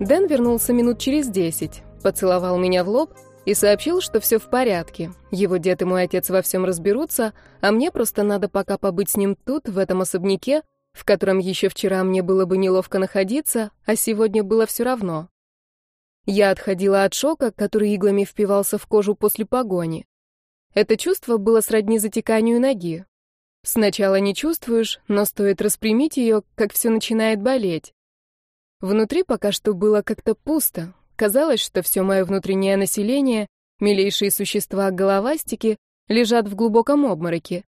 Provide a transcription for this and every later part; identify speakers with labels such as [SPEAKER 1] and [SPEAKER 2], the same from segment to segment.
[SPEAKER 1] Дэн вернулся минут через десять, поцеловал меня в лоб и сообщил, что все в порядке. Его дед и мой отец во всем разберутся, а мне просто надо пока побыть с ним тут, в этом особняке, в котором еще вчера мне было бы неловко находиться, а сегодня было все равно. Я отходила от шока, который иглами впивался в кожу после погони. Это чувство было сродни затеканию ноги. Сначала не чувствуешь, но стоит распрямить ее, как все начинает болеть. Внутри пока что было как-то пусто, Казалось, что все мое внутреннее население, милейшие существа-головастики, лежат в глубоком обмороке.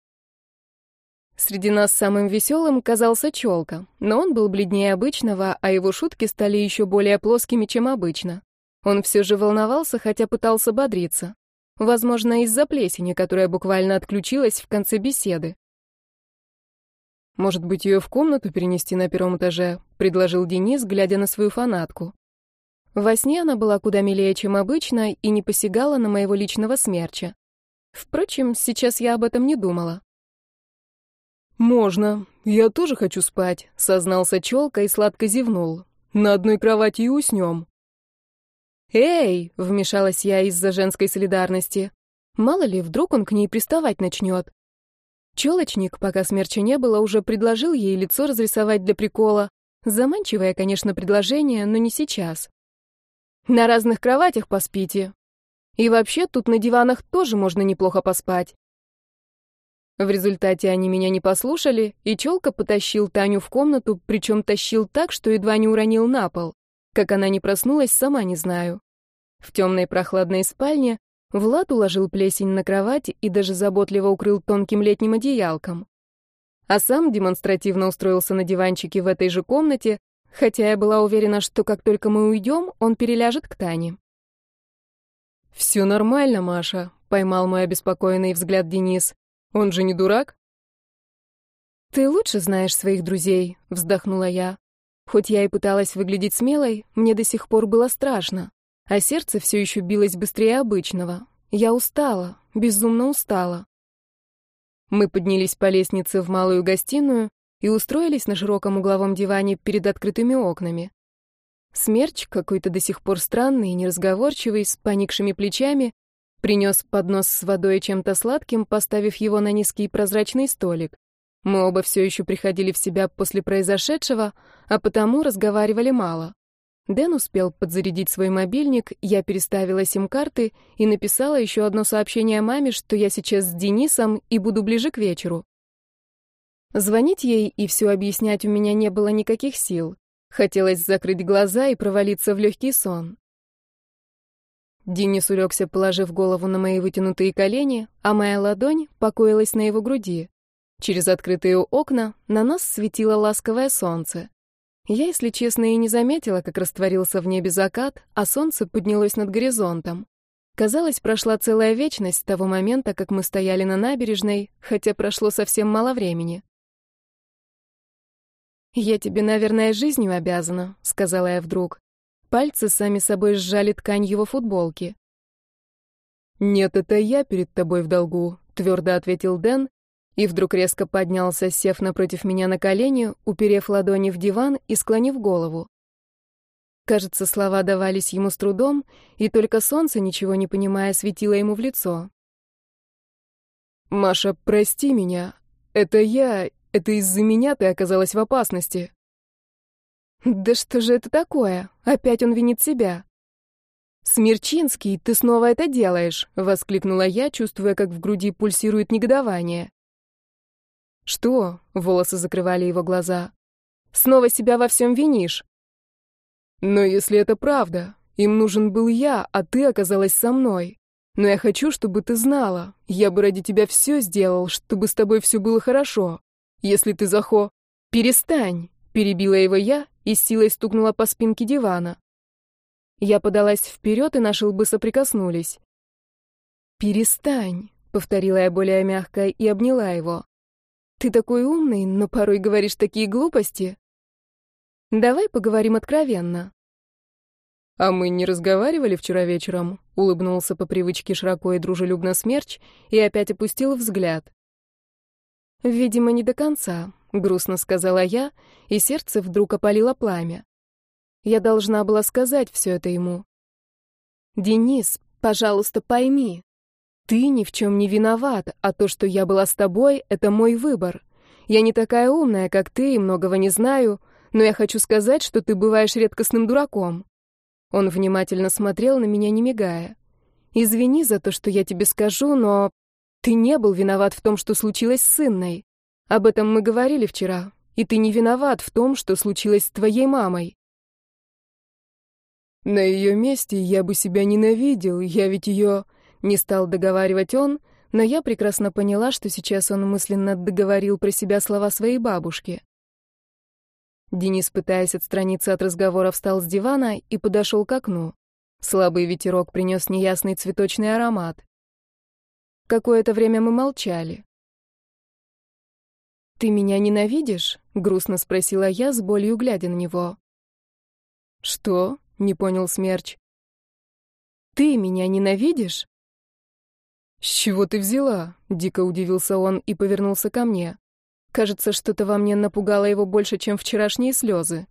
[SPEAKER 1] Среди нас самым веселым казался Челка, но он был бледнее обычного, а его шутки стали еще более плоскими, чем обычно. Он все же волновался, хотя пытался бодриться. Возможно, из-за плесени, которая буквально отключилась в конце беседы. «Может быть, ее в комнату перенести на первом этаже?» — предложил Денис, глядя на свою фанатку. Во сне она была куда милее, чем обычно, и не посягала на моего личного смерча. Впрочем, сейчас я об этом не думала.
[SPEAKER 2] «Можно. Я тоже хочу спать», — сознался Челка и сладко зевнул. «На одной кровати и уснем».
[SPEAKER 1] «Эй!» — вмешалась я из-за женской солидарности. «Мало ли, вдруг он к ней приставать начнет». Челочник, пока смерча не было, уже предложил ей лицо разрисовать для прикола. Заманчивое, конечно, предложение, но не сейчас. На разных кроватях поспите. И вообще тут на диванах тоже можно неплохо поспать. В результате они меня не послушали, и Челка потащил Таню в комнату, причем тащил так, что едва не уронил на пол. Как она не проснулась, сама не знаю. В темной прохладной спальне Влад уложил плесень на кровать и даже заботливо укрыл тонким летним одеялком. А сам демонстративно устроился на диванчике в этой же комнате, хотя я была уверена, что как только мы уйдем, он переляжет к Тане.
[SPEAKER 2] «Все нормально, Маша», — поймал мой обеспокоенный взгляд Денис. «Он же не дурак?»
[SPEAKER 1] «Ты лучше знаешь своих друзей», — вздохнула я. Хоть я и пыталась выглядеть смелой, мне до сих пор было страшно, а сердце все еще билось быстрее обычного. Я устала, безумно устала. Мы поднялись по лестнице в малую гостиную, и устроились на широком угловом диване перед открытыми окнами. Смерч, какой-то до сих пор странный и неразговорчивый, с поникшими плечами, принес поднос с водой и чем-то сладким, поставив его на низкий прозрачный столик. Мы оба все еще приходили в себя после произошедшего, а потому разговаривали мало. Дэн успел подзарядить свой мобильник, я переставила сим-карты и написала еще одно сообщение маме, что я сейчас с Денисом и буду ближе к вечеру. Звонить ей и все объяснять у меня не было никаких сил. Хотелось закрыть глаза и провалиться в легкий сон. Денис улегся, положив голову на мои вытянутые колени, а моя ладонь покоилась на его груди. Через открытые окна на нас светило ласковое солнце. Я, если честно, и не заметила, как растворился в небе закат, а солнце поднялось над горизонтом. Казалось, прошла целая вечность с того момента, как мы стояли на набережной, хотя прошло совсем мало времени. «Я тебе, наверное, жизнью обязана», — сказала я вдруг. Пальцы сами собой сжали ткань его футболки.
[SPEAKER 2] «Нет, это я перед тобой в долгу», — твердо ответил Дэн, и вдруг резко поднялся, сев напротив меня на колени, уперев ладони в диван и склонив голову.
[SPEAKER 1] Кажется, слова давались ему с трудом, и только солнце, ничего не понимая, светило ему в лицо.
[SPEAKER 2] «Маша, прости меня. Это я, это из-за меня ты оказалась в опасности.
[SPEAKER 1] Да что же это такое? Опять он винит себя. «Смирчинский, ты снова это делаешь!» — воскликнула я, чувствуя, как в груди пульсирует негодование.
[SPEAKER 2] «Что?» — волосы закрывали его глаза.
[SPEAKER 1] «Снова себя во всем винишь!»
[SPEAKER 2] «Но если это правда, им нужен был я, а ты оказалась со мной. Но я хочу, чтобы ты знала, я бы ради тебя все сделал, чтобы с тобой все было хорошо. Если ты захо... Перестань!» — перебила его я и с силой стукнула по спинке дивана. Я подалась вперед, и наши лбы соприкоснулись. «Перестань!» — повторила я более мягко и обняла его. «Ты такой умный, но порой говоришь такие глупости. Давай поговорим откровенно». «А мы не разговаривали вчера вечером?» — улыбнулся по привычке широко и дружелюбно смерч и опять опустил взгляд.
[SPEAKER 1] «Видимо, не до конца», — грустно сказала я, и сердце вдруг опалило пламя. Я должна была сказать все это ему. «Денис, пожалуйста, пойми. Ты ни в чем не виноват, а то, что я была с тобой, это мой выбор. Я не такая умная, как ты, и многого не знаю, но я хочу сказать, что ты бываешь редкостным дураком». Он внимательно смотрел на меня, не мигая. «Извини за то, что я тебе скажу, но ты не был виноват в том, что случилось с Инной. Об этом мы говорили вчера, и ты не виноват в том, что случилось с твоей мамой.
[SPEAKER 2] На ее месте я бы себя ненавидел, я ведь ее... Не стал договаривать он, но я прекрасно поняла, что сейчас он мысленно договорил про себя слова своей бабушки. Денис, пытаясь отстраниться от разговора, встал с дивана и подошел к окну. Слабый ветерок принес неясный цветочный аромат. Какое-то время мы молчали. «Ты меня ненавидишь?» — грустно спросила я, с болью глядя на него. «Что?» — не понял Смерч. «Ты меня ненавидишь?» «С чего ты взяла?» — дико удивился он и повернулся ко мне. Кажется, что-то во мне напугало его больше, чем вчерашние слезы.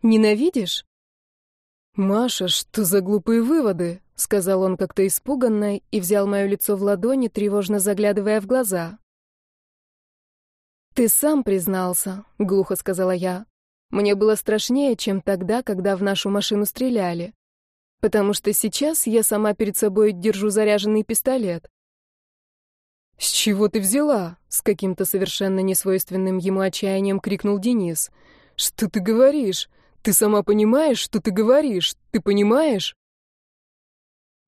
[SPEAKER 2] «Ненавидишь?» «Маша, что за глупые выводы?» — сказал он как-то испуганно и взял мое лицо в ладони, тревожно заглядывая в глаза. «Ты сам признался», — глухо сказала я. Мне было страшнее, чем тогда, когда в нашу машину стреляли. Потому что сейчас я сама перед собой держу заряженный пистолет. «С чего ты взяла?» — с каким-то совершенно несвойственным ему отчаянием крикнул Денис. «Что ты говоришь? Ты сама понимаешь, что ты говоришь? Ты понимаешь?»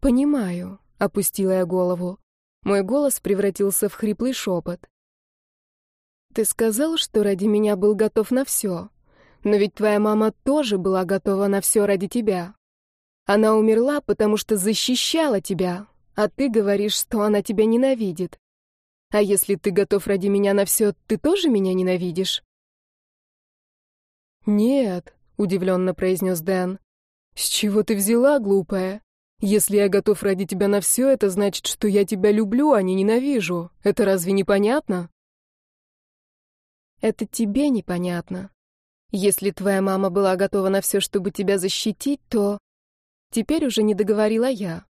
[SPEAKER 1] «Понимаю», — опустила я голову. Мой голос превратился в хриплый шепот. «Ты сказал, что ради меня был готов на все. Но ведь твоя мама тоже была готова на все ради тебя. Она умерла, потому что защищала тебя, а ты говоришь, что она тебя ненавидит. А если ты готов ради меня на все, ты тоже меня ненавидишь?»
[SPEAKER 2] «Нет», — удивленно произнес Дэн. «С чего ты взяла, глупая? Если я готов ради тебя на все, это значит, что я тебя люблю, а не ненавижу. Это разве не понятно?»
[SPEAKER 1] «Это тебе непонятно. Если твоя мама была готова на все, чтобы тебя защитить, то... Теперь уже не договорила я.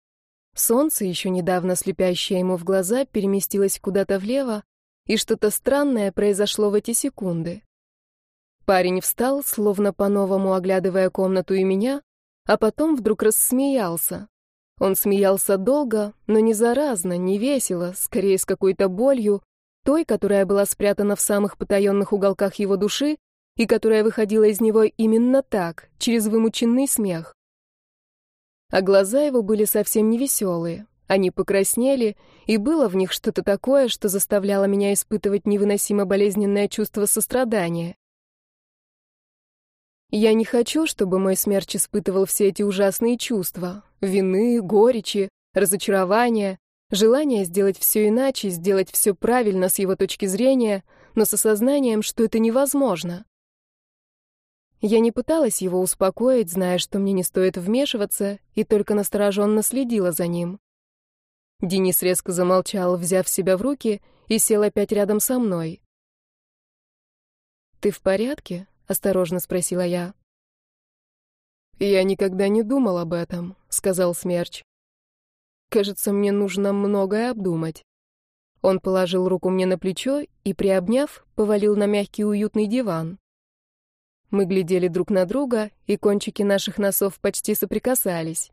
[SPEAKER 1] Солнце, еще недавно слепящее ему в глаза, переместилось куда-то влево, и что-то странное произошло в эти секунды. Парень встал, словно по-новому оглядывая комнату и меня, а потом вдруг рассмеялся. Он смеялся долго, но не заразно, не весело, скорее с какой-то болью, той, которая была спрятана в самых потаенных уголках его души и которая выходила из него именно так, через вымученный смех. А глаза его были совсем не веселые. Они покраснели, и было в них что-то такое, что заставляло меня испытывать невыносимо болезненное чувство сострадания. Я не хочу, чтобы мой смерч испытывал все эти ужасные чувства — вины, горечи, разочарования, желание сделать все иначе, сделать все правильно с его точки зрения, но с осознанием, что это невозможно. Я не пыталась его успокоить, зная, что мне не стоит вмешиваться, и только настороженно следила за ним. Денис резко замолчал, взяв себя в руки, и сел опять рядом со мной. «Ты в порядке?» — осторожно спросила я.
[SPEAKER 2] «Я никогда не думал об этом», — сказал Смерч. «Кажется, мне нужно многое обдумать». Он положил руку мне на плечо и, приобняв, повалил на мягкий уютный диван. Мы глядели друг на друга, и кончики наших носов почти соприкасались.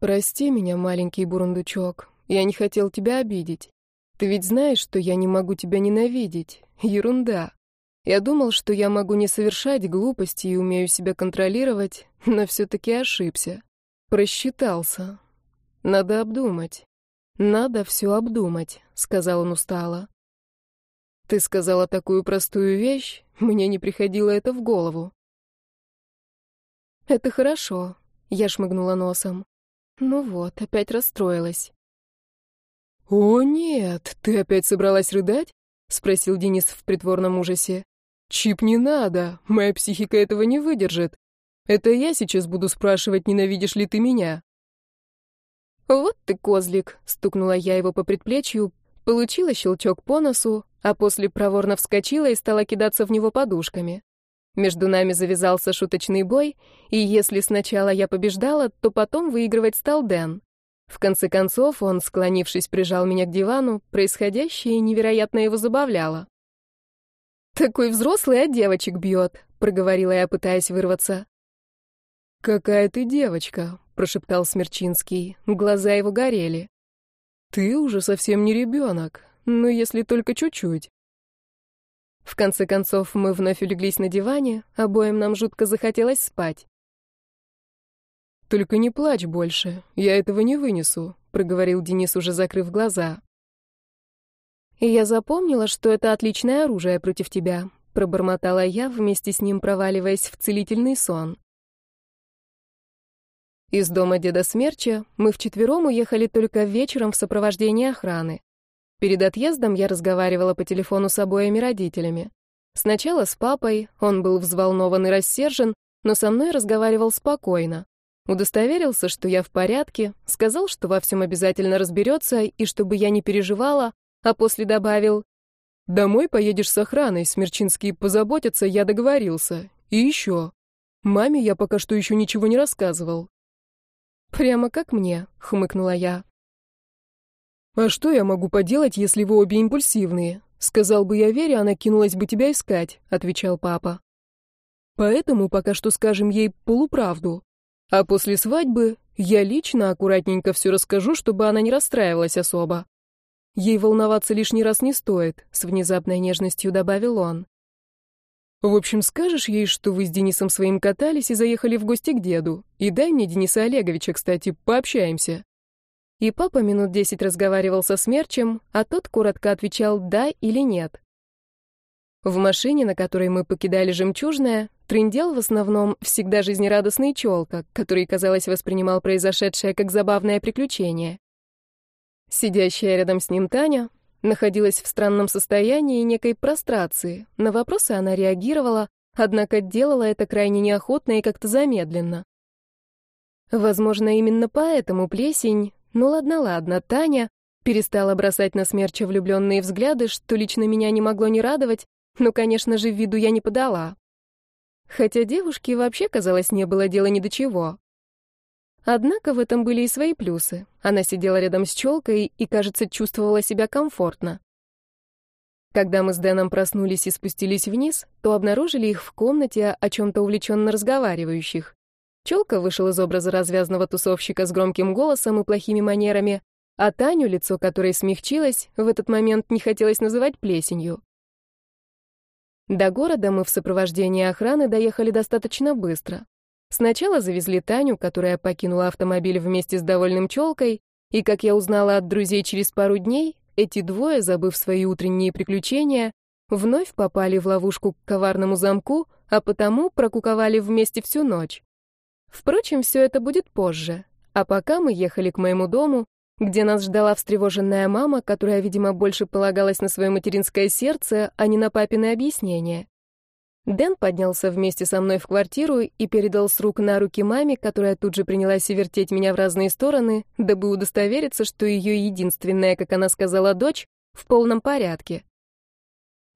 [SPEAKER 2] «Прости меня, маленький бурундучок. Я не хотел тебя обидеть. Ты ведь знаешь, что я не могу тебя ненавидеть. Ерунда. Я думал, что я могу не совершать глупости и умею себя контролировать, но все-таки ошибся. Просчитался. Надо обдумать. Надо все обдумать», — сказал он устало. Ты сказала такую простую вещь, мне не приходило это в голову.
[SPEAKER 1] Это хорошо, я шмыгнула носом. Ну вот, опять расстроилась.
[SPEAKER 2] О нет, ты опять собралась рыдать? спросил Денис в притворном ужасе. Чип не надо, моя психика этого не выдержит. Это я сейчас буду спрашивать, ненавидишь ли ты меня.
[SPEAKER 1] Вот ты козлик, стукнула я его по предплечью, получила щелчок по носу, а после проворно вскочила и стала кидаться в него подушками. Между нами завязался шуточный бой, и если сначала я побеждала, то потом выигрывать стал Дэн. В конце концов, он, склонившись, прижал меня к дивану, происходящее невероятно его забавляло. «Такой взрослый, а девочек бьет», — проговорила я, пытаясь вырваться.
[SPEAKER 2] «Какая ты девочка», — прошептал Смерчинский. Глаза его горели. «Ты уже совсем не ребенок, но если только чуть-чуть».
[SPEAKER 1] В конце концов, мы вновь улеглись на диване, обоим нам жутко захотелось спать.
[SPEAKER 2] «Только не плачь больше, я этого не вынесу», — проговорил Денис, уже закрыв глаза.
[SPEAKER 1] «И я запомнила, что это отличное оружие против тебя», — пробормотала я, вместе с ним проваливаясь в целительный сон. Из дома деда Смерча мы вчетвером уехали только вечером в сопровождении охраны. Перед отъездом я разговаривала по телефону с обоими родителями. Сначала с папой, он был взволнован и рассержен, но со мной разговаривал спокойно. Удостоверился, что я в порядке, сказал, что во всем обязательно разберется и чтобы я не переживала, а после добавил «Домой поедешь с охраной, Смерчинские позаботятся, я договорился. И еще. Маме я пока что еще ничего не рассказывал». «Прямо как мне», — хмыкнула я.
[SPEAKER 2] «А что я могу поделать, если вы обе импульсивные? Сказал бы я Вере, она кинулась бы тебя искать», — отвечал папа. «Поэтому пока что скажем ей полуправду. А после свадьбы я лично аккуратненько все расскажу, чтобы она не расстраивалась особо. Ей волноваться лишний раз не стоит, с внезапной нежностью добавил он. В общем, скажешь ей, что вы с Денисом своим катались и заехали в гости к деду. И дай мне Дениса Олеговича, кстати, пообщаемся.
[SPEAKER 1] И папа минут десять разговаривал со Смерчем, а тот коротко отвечал «да» или «нет». В машине, на которой мы покидали «Жемчужное», трындел в основном всегда жизнерадостный челка, который, казалось, воспринимал произошедшее как забавное приключение. Сидящая рядом с ним Таня находилась в странном состоянии некой прострации. На вопросы она реагировала, однако делала это крайне неохотно и как-то замедленно. Возможно, именно поэтому плесень, ну ладно, ладно, Таня перестала бросать на смерча влюбленные взгляды, что лично меня не могло не радовать, но, конечно же, виду я не подала. Хотя девушке вообще, казалось, не было дела ни до чего. Однако в этом были и свои плюсы. Она сидела рядом с челкой и, кажется, чувствовала себя комфортно. Когда мы с Дэном проснулись и спустились вниз, то обнаружили их в комнате, о чем-то увлеченно разговаривающих. Челка вышел из образа развязного тусовщика с громким голосом и плохими манерами, а Таню, лицо которой смягчилось, в этот момент не хотелось называть плесенью. До города мы в сопровождении охраны доехали достаточно быстро. Сначала завезли Таню, которая покинула автомобиль вместе с довольным челкой, и, как я узнала от друзей через пару дней, эти двое, забыв свои утренние приключения, вновь попали в ловушку к коварному замку, а потому прокуковали вместе всю ночь. Впрочем, все это будет позже. А пока мы ехали к моему дому, где нас ждала встревоженная мама, которая, видимо, больше полагалась на свое материнское сердце, а не на папины объяснения. Дэн поднялся вместе со мной в квартиру и передал с рук на руки маме, которая тут же принялась вертеть меня в разные стороны, дабы удостовериться, что ее единственная, как она сказала, дочь в полном порядке.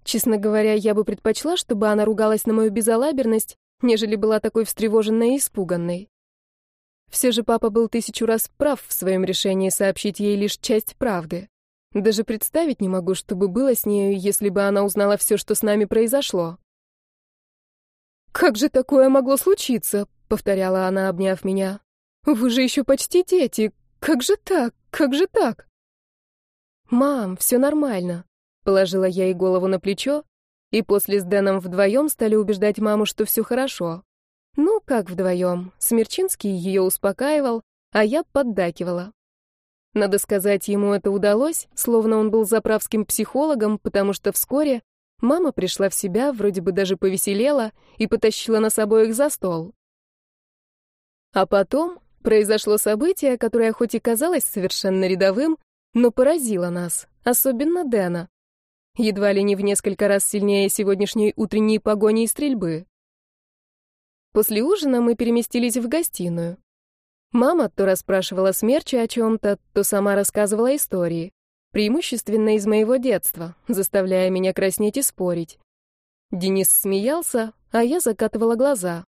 [SPEAKER 1] Честно говоря, я бы предпочла, чтобы она ругалась на мою безалаберность, нежели была такой встревоженной и испуганной. Все же папа был тысячу раз прав в своем решении сообщить ей лишь часть правды. Даже представить не могу, что бы было с нею, если бы она узнала все, что с нами произошло. «Как же такое могло случиться?» — повторяла она, обняв меня. «Вы же еще почти дети. Как же так? Как же так?» «Мам, все нормально», — положила я ей голову на плечо, и после с Дэном вдвоем стали убеждать маму, что все хорошо. Ну, как вдвоем. Смерчинский ее успокаивал, а я поддакивала. Надо сказать, ему это удалось, словно он был заправским психологом, потому что вскоре мама пришла в себя, вроде бы даже повеселела и потащила нас обоих за стол. А потом произошло событие, которое хоть и казалось совершенно рядовым, но поразило нас, особенно Дэна. Едва ли не в несколько раз сильнее сегодняшней утренней погони и стрельбы. После ужина мы переместились в гостиную. Мама то расспрашивала смерча о чем-то, то сама рассказывала истории, преимущественно из моего детства, заставляя меня краснеть и спорить. Денис смеялся, а я закатывала глаза.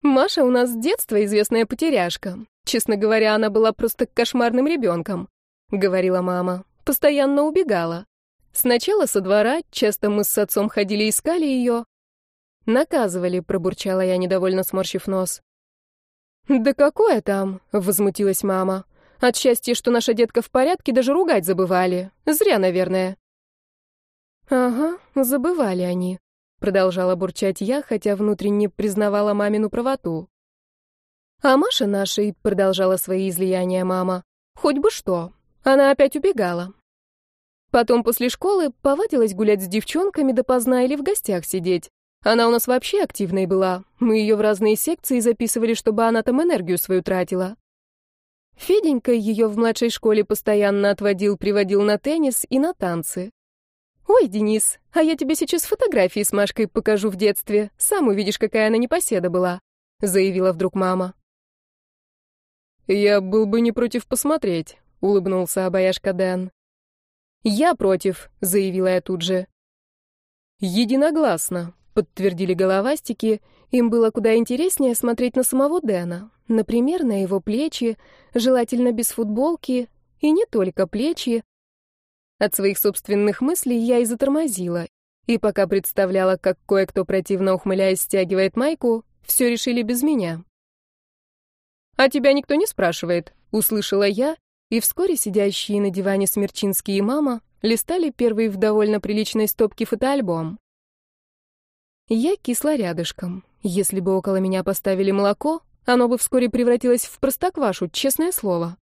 [SPEAKER 1] Маша у нас с детства известная потеряшка. Честно говоря, она была просто кошмарным ребенком, говорила мама. Постоянно убегала. Сначала со двора, часто мы с отцом ходили искали ее. Наказывали, пробурчала я, недовольно сморщив нос. Да какое там, возмутилась мама. От счастья, что наша детка в порядке, даже ругать забывали. Зря, наверное. Ага, забывали они, продолжала бурчать я, хотя внутренне признавала мамину правоту. А Маша нашей продолжала свои излияния мама. Хоть бы что. Она опять убегала. Потом после школы повадилась гулять с девчонками допоздна или в гостях сидеть. Она у нас вообще активной была. Мы ее в разные секции записывали, чтобы она там энергию свою тратила. Феденька ее в младшей школе постоянно отводил, приводил на теннис и на танцы. «Ой, Денис, а я тебе сейчас фотографии с Машкой покажу в детстве. Сам увидишь, какая она непоседа была», — заявила вдруг мама.
[SPEAKER 2] «Я был бы не против посмотреть», — улыбнулся обаяшка Дэн.
[SPEAKER 1] «Я против», — заявила я тут же.
[SPEAKER 2] «Единогласно», — подтвердили головастики. Им было куда интереснее смотреть на самого Дэна. Например, на его плечи, желательно без футболки, и не только плечи, от своих собственных мыслей я и затормозила. И пока представляла, как кое-кто противно ухмыляясь стягивает майку, все решили без меня. «А тебя никто не спрашивает», — услышала я, и вскоре сидящие на диване Смерчинский и мама листали первый в довольно приличной стопке фотоальбом. Я кисла рядышком. Если бы около меня поставили молоко, оно бы вскоре превратилось в простоквашу, честное слово.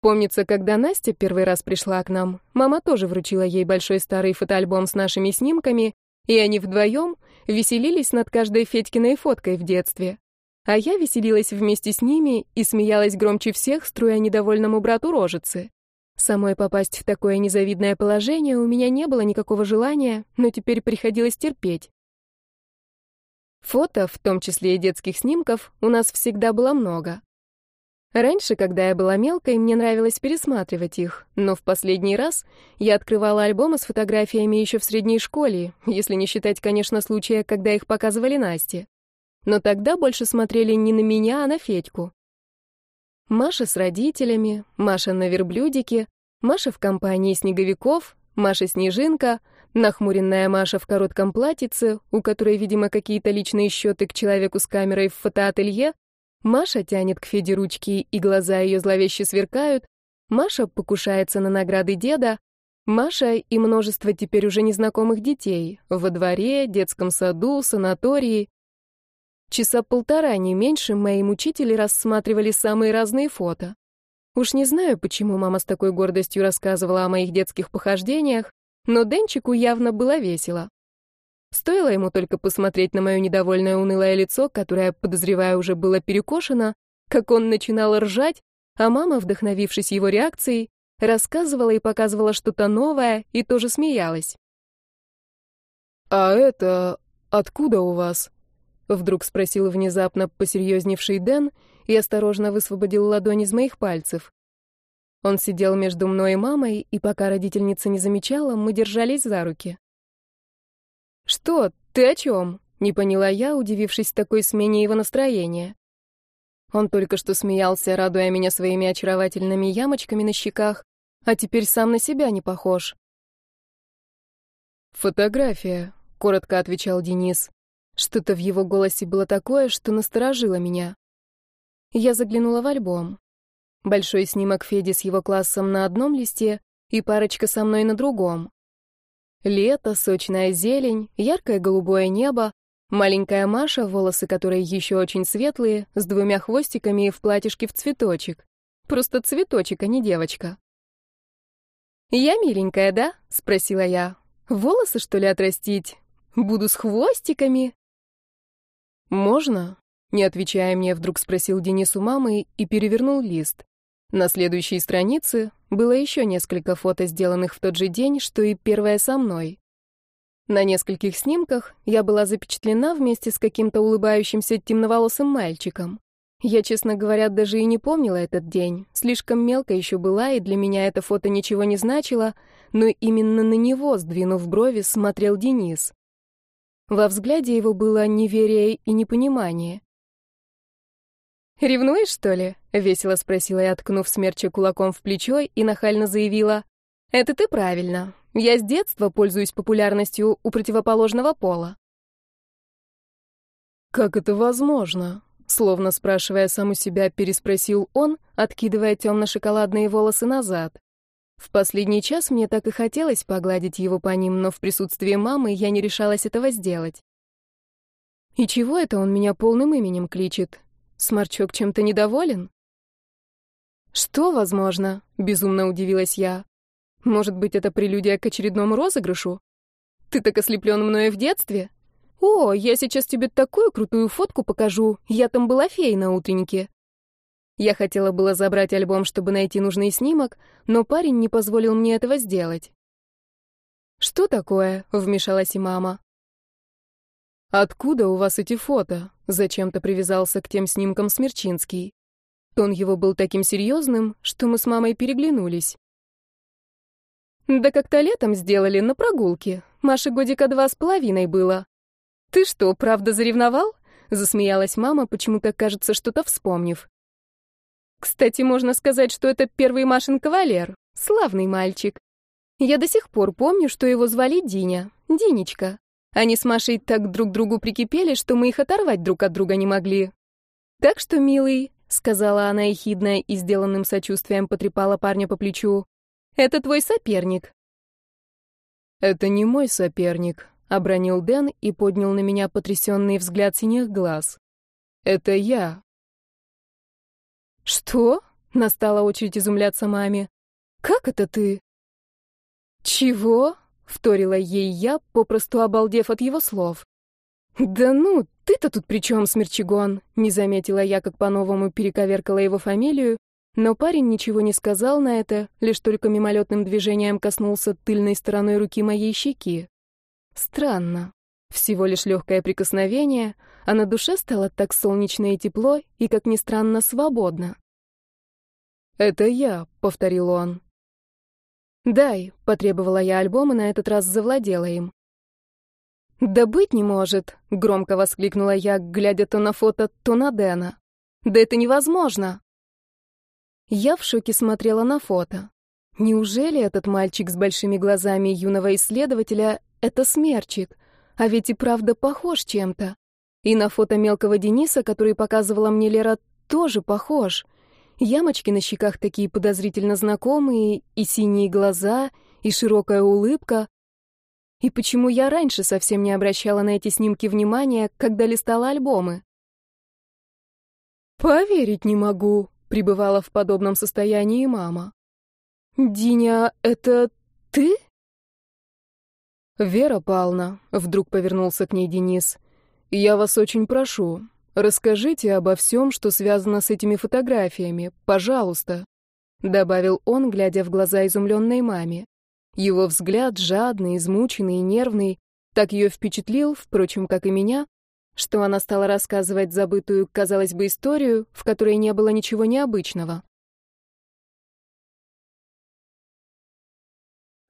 [SPEAKER 2] Помнится, когда Настя первый раз пришла к нам, мама тоже вручила ей большой старый фотоальбом с нашими снимками, и они вдвоем веселились над каждой Федькиной фоткой в детстве. А я веселилась вместе с ними и смеялась громче всех, струя недовольному брату рожицы. Самой попасть в такое незавидное положение у меня не было никакого желания, но теперь приходилось терпеть. Фото, в том числе и детских снимков, у нас всегда было много. Раньше, когда я была мелкой, мне нравилось пересматривать их, но в последний раз я открывала альбомы с фотографиями еще в средней школе, если не считать, конечно, случая, когда их показывали Насте. Но тогда больше смотрели не на меня, а на Федьку. Маша с родителями, Маша на верблюдике, Маша в компании снеговиков, Маша-снежинка, нахмуренная Маша в коротком платьице, у которой, видимо, какие-то личные счеты к человеку с камерой в фотоателье, Маша тянет к Феде ручки, и глаза ее зловеще сверкают. Маша покушается на награды деда. Маша и множество теперь уже незнакомых детей. Во дворе, детском саду, санатории. Часа полтора, не меньше, мои мучители рассматривали самые разные фото. Уж не знаю, почему мама с такой гордостью рассказывала о моих детских похождениях, но Денчику явно было весело. Стоило ему только посмотреть на мое недовольное унылое лицо, которое, подозревая, уже было перекошено, как он начинал ржать, а мама, вдохновившись его реакцией, рассказывала и показывала что-то новое и тоже смеялась. «А это откуда у вас?» — вдруг спросил внезапно посерьезневший Дэн и осторожно высвободил ладонь из моих пальцев. Он сидел между мной и мамой, и пока родительница не замечала, мы держались за руки. «Что? Ты о чем?» — не поняла я, удивившись такой смене его настроения. Он только что смеялся, радуя меня своими очаровательными ямочками на щеках, а теперь сам на себя не похож. «Фотография», — коротко отвечал Денис. Что-то в его голосе было такое, что насторожило меня. Я заглянула в альбом. Большой снимок Феди с его классом на одном листе и парочка со мной на другом. Лето, сочная зелень, яркое голубое небо, маленькая Маша, волосы которой еще очень светлые, с двумя хвостиками и в платьишке в цветочек. Просто цветочек, а не девочка. «Я миленькая, да?» — спросила я. «Волосы, что ли, отрастить? Буду с хвостиками?»
[SPEAKER 1] «Можно?» — не отвечая мне, вдруг спросил Денис у мамы и перевернул лист. На следующей странице было еще несколько фото, сделанных в тот же день, что и первое со мной. На нескольких снимках я была запечатлена вместе с каким-то улыбающимся темноволосым мальчиком. Я, честно говоря, даже и не помнила этот день. Слишком мелко еще была, и для меня это фото ничего не значило, но именно на него, сдвинув брови, смотрел Денис. Во взгляде его было неверие и непонимание. «Ревнуешь, что ли?» — весело спросила я, ткнув смерча кулаком в плечо и нахально заявила. «Это ты правильно. Я с детства пользуюсь популярностью у противоположного пола».
[SPEAKER 2] «Как это возможно?» Словно спрашивая саму себя, переспросил он, откидывая темно-шоколадные волосы назад. В последний час мне так и хотелось погладить его по ним, но в присутствии мамы я не решалась этого сделать. И чего это он меня полным именем кличет? Сморчок чем-то недоволен? Что возможно? Безумно удивилась я. Может быть, это прелюдия к очередному розыгрышу? Ты так ослеплен мною в детстве? О, я сейчас тебе такую крутую фотку покажу. Я там была феей на утреннике. Я хотела было забрать альбом, чтобы найти нужный снимок, но парень не позволил мне этого сделать. «Что такое?» — вмешалась и мама. «Откуда у вас эти фото?» — зачем-то привязался к тем снимкам Смерчинский. Тон его был таким серьезным, что мы с мамой переглянулись. «Да как-то летом сделали на прогулке. Маше годика два с половиной было». «Ты что, правда заревновал?» — засмеялась мама, почему-то, кажется, что-то вспомнив. Кстати, можно сказать, что это первый Машин кавалер. Славный мальчик. Я до сих пор помню, что его звали Диня. Динечка. Они с Машей так друг к другу прикипели, что мы их оторвать друг от друга не могли. Так что, милый, — сказала она ехидно и сделанным сочувствием потрепала парня по плечу, — это твой соперник. «Это не мой соперник», — обронил Дэн и поднял на меня потрясенный взгляд синих глаз. «Это я, «Что?» — настала очередь изумляться маме. «Как это ты?» «Чего?» — вторила ей я, попросту обалдев от его слов. «Да ну, ты-то тут при чем, Смерчигон?» — не заметила я, как по-новому перековеркала его фамилию, но парень ничего не сказал на это, лишь только мимолетным движением коснулся тыльной стороной руки моей щеки. Странно. Всего лишь легкое прикосновение, а на душе стало так солнечно и тепло, и, как ни странно, свободно. «Это я», — повторил он. «Дай», — потребовала я альбом, и на этот раз завладела им. «Да быть не может», — громко воскликнула я, глядя то на фото, то на Дэна. «Да это невозможно!» Я в шоке смотрела на фото. Неужели этот мальчик с большими глазами юного исследователя — это смерчик? А ведь и правда похож чем-то. И на фото мелкого Дениса, который показывала мне Лера, тоже похож. Ямочки на щеках такие подозрительно знакомые, и синие глаза, и широкая улыбка. И почему я раньше совсем не обращала на эти снимки внимания, когда листала альбомы? «Поверить не могу», — пребывала в подобном состоянии мама. «Диня, это ты?» «Вера Павловна», — вдруг повернулся к ней Денис, — «я вас очень прошу, расскажите обо всем, что связано с этими фотографиями, пожалуйста», — добавил он, глядя в глаза изумленной маме. Его взгляд, жадный, измученный и нервный, так ее впечатлил, впрочем, как и меня, что она стала рассказывать забытую, казалось бы, историю, в которой не было ничего необычного.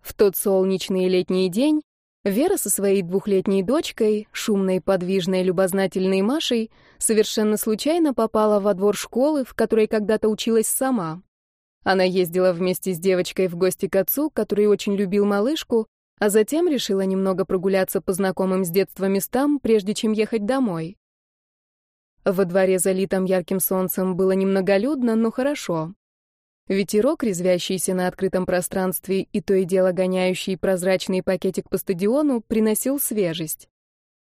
[SPEAKER 2] В тот солнечный летний день Вера со своей двухлетней дочкой, шумной, подвижной, любознательной Машей, совершенно случайно попала во двор школы, в которой когда-то училась сама. Она ездила вместе с девочкой в гости к отцу, который очень любил малышку, а затем решила немного прогуляться по знакомым с детства местам, прежде чем ехать домой. Во дворе, залитом ярким солнцем, было немноголюдно, но хорошо. Ветерок, резвящийся на открытом пространстве и то и дело гоняющий прозрачный пакетик по стадиону, приносил свежесть.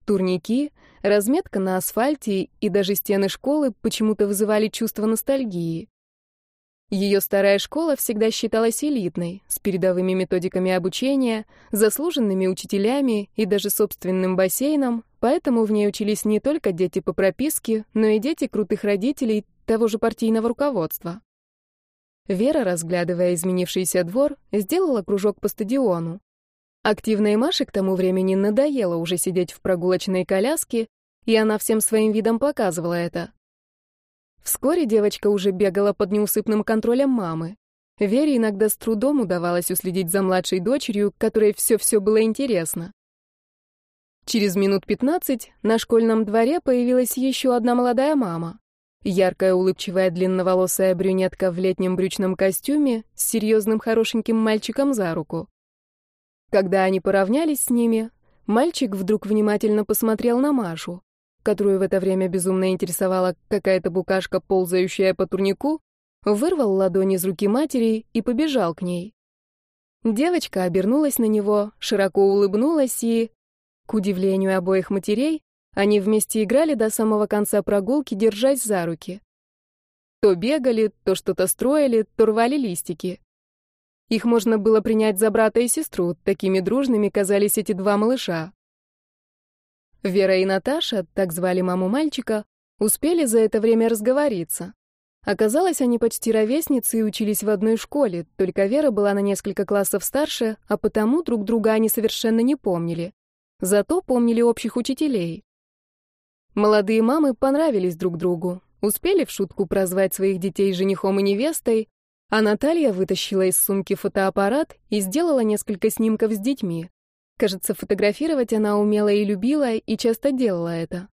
[SPEAKER 2] Турники, разметка на асфальте и даже стены школы почему-то вызывали чувство ностальгии. Ее старая школа всегда считалась элитной, с передовыми методиками обучения, заслуженными учителями и даже собственным бассейном, поэтому в ней учились не только дети по прописке, но и дети крутых родителей того же партийного руководства. Вера, разглядывая изменившийся двор, сделала кружок по стадиону. Активной Маше к тому времени надоело уже сидеть в прогулочной коляске, и она всем своим видом показывала это. Вскоре девочка уже бегала под неусыпным контролем мамы.
[SPEAKER 1] Вере иногда с трудом удавалось уследить за младшей дочерью, которой все-все было интересно. Через минут пятнадцать на школьном дворе появилась еще одна молодая мама. Яркая, улыбчивая, длинноволосая брюнетка в летнем брючном костюме с серьезным хорошеньким мальчиком за руку. Когда они поравнялись с ними, мальчик вдруг внимательно посмотрел на Машу, которую в это время безумно интересовала какая-то букашка, ползающая по турнику, вырвал ладони из руки матери и побежал к ней. Девочка обернулась на него, широко улыбнулась и, к удивлению обоих матерей, они вместе играли до самого конца прогулки, держась за руки. То бегали, то что-то строили, то рвали листики. Их можно было принять за брата и сестру, такими дружными казались эти два малыша. Вера и Наташа, так звали маму мальчика, успели за это время разговориться. Оказалось, они почти ровесницы и учились в одной школе, только Вера была на несколько классов старше, а потому друг друга они совершенно не помнили. Зато помнили общих учителей. Молодые мамы понравились друг другу, успели в шутку прозвать своих детей женихом и невестой, а Наталья вытащила из сумки фотоаппарат и сделала несколько снимков с детьми. Кажется, фотографировать она умела и любила, и часто делала это.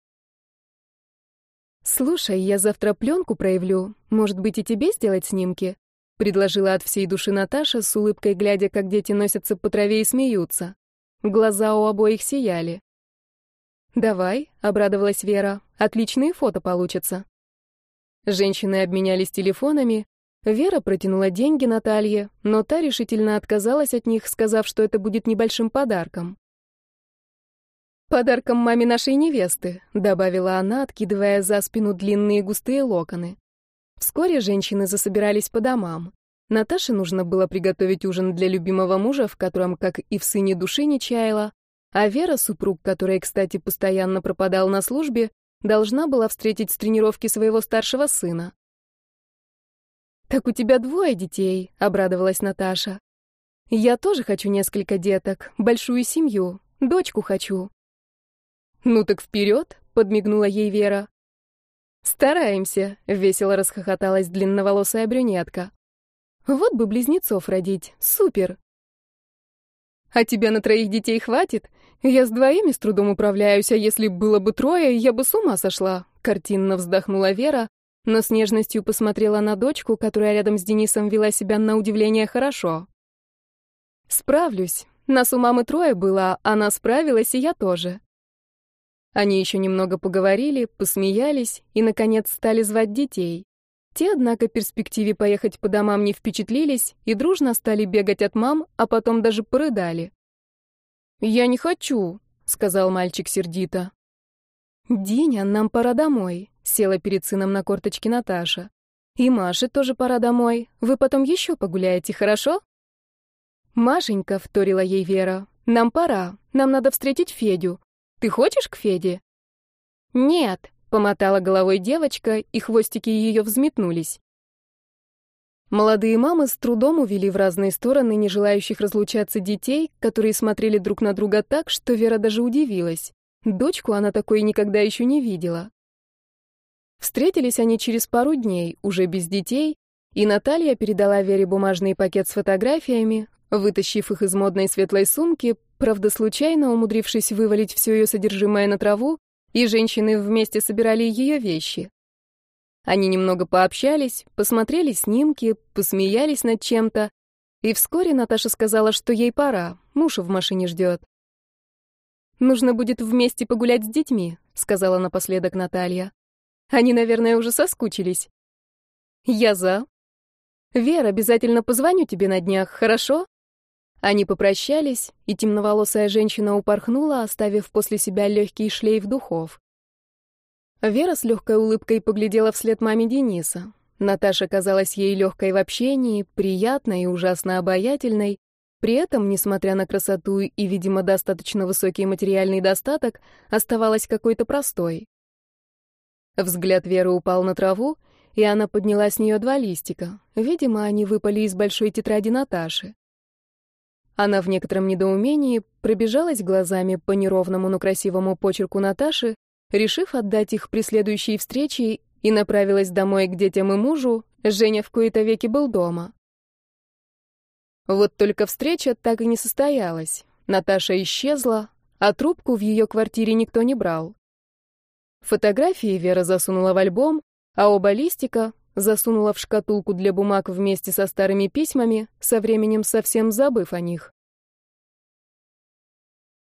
[SPEAKER 1] «Слушай, я завтра пленку проявлю. Может быть, и тебе сделать снимки?» — предложила от всей души Наташа, с улыбкой глядя, как дети носятся по траве и смеются. Глаза у обоих сияли. «Давай», — обрадовалась Вера, — «отличные фото получатся». Женщины обменялись телефонами. Вера протянула деньги Наталье, но та решительно отказалась от них, сказав, что это будет небольшим подарком. «Подарком маме нашей невесты», — добавила она, откидывая за спину длинные густые локоны. Вскоре женщины засобирались по домам. Наташе нужно было приготовить ужин для любимого мужа, в котором, как и в сыне души, не чаяла, а Вера, супруг, который, кстати, постоянно пропадал на службе, должна была встретить с тренировки своего старшего сына. «Так у тебя двое детей», — обрадовалась Наташа. «Я тоже хочу несколько деток, большую семью, дочку хочу». «Ну так вперед!» — подмигнула ей Вера. «Стараемся», — весело расхохоталась длинноволосая брюнетка. «Вот бы близнецов родить, супер!» «А тебя на троих детей хватит? Я с двоими с трудом управляюсь, а если было бы трое, я бы с ума сошла», — картинно вздохнула Вера, но с нежностью посмотрела на дочку, которая рядом с Денисом вела себя на удивление хорошо. «Справлюсь. Нас у мамы трое было, она справилась, и я тоже. Они еще немного поговорили, посмеялись и, наконец, стали звать детей. Те, однако, перспективе поехать по домам не впечатлились и дружно стали бегать от мам, а потом даже порыдали. «Я не хочу», — сказал мальчик сердито. «Диня, нам пора домой», — села перед сыном на корточке Наташа. «И Маше тоже пора домой. Вы потом еще погуляете, хорошо?» «Машенька», — вторила ей Вера, — «нам пора. Нам надо встретить Федю. Ты хочешь к Феде?» «Нет», — помотала головой девочка, и хвостики ее взметнулись. Молодые мамы с трудом увели в разные стороны не желающих разлучаться детей, которые смотрели друг на друга так, что Вера даже удивилась. Дочку она такой никогда еще не видела. Встретились они через пару дней, уже без детей, и Наталья передала Вере бумажный пакет с фотографиями, вытащив их из модной светлой сумки, Правда, случайно умудрившись вывалить все ее содержимое на траву, и женщины вместе собирали ее вещи. Они немного пообщались, посмотрели снимки, посмеялись над чем-то, и вскоре Наташа сказала, что ей пора, муж в машине ждет. «Нужно будет вместе погулять с детьми», — сказала напоследок Наталья. «Они, наверное, уже соскучились». «Я за». «Вера, обязательно позвоню тебе на днях, хорошо?» Они попрощались, и темноволосая женщина упорхнула, оставив после себя легкий шлейф духов. Вера с легкой улыбкой поглядела вслед маме Дениса. Наташа казалась ей легкой в общении, приятной и ужасно обаятельной. При этом, несмотря на красоту и, видимо, достаточно высокий материальный достаток, оставалась какой-то простой. Взгляд Веры упал на траву, и она подняла с нее два листика. Видимо, они выпали из большой тетради Наташи. Она в некотором недоумении пробежалась глазами по неровному, но красивому почерку Наташи, решив отдать их при следующей встрече, и направилась домой к детям и мужу. Женя в кои-то веки был дома. Вот только встреча так и не состоялась. Наташа исчезла, а трубку в ее квартире никто не брал. Фотографии Вера засунула в альбом, а оба листика засунула в шкатулку для бумаг вместе со старыми письмами, со временем совсем забыв о них.